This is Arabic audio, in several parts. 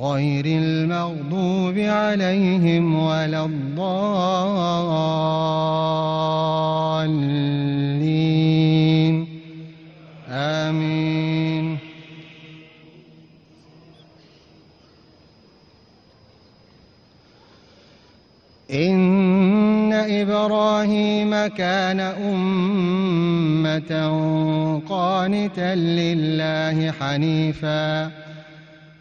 غير المغضوب عليهم ولا الضالين. آمين. إن إبراهيم كان أمة قانتا لله حنيفاً.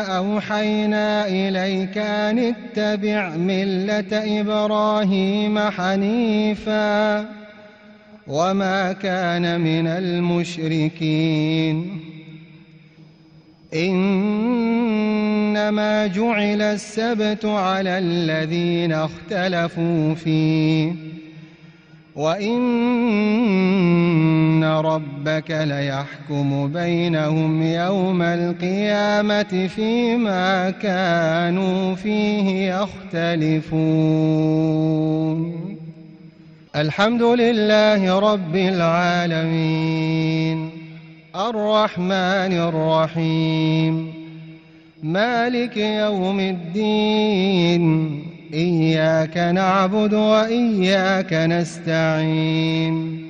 أوحينا إليك أن اتبع ملة إبراهيم حنيفا وما كان من المشركين. إنما جعل السبت على الذين اختلفوا فيه. وإن ربك ليحكم بينهم يوم القيامة فيما كانوا فيه يختلفون الحمد لله رب العالمين الرحمن الرحيم مالك يوم الدين إياك نعبد وإياك نستعين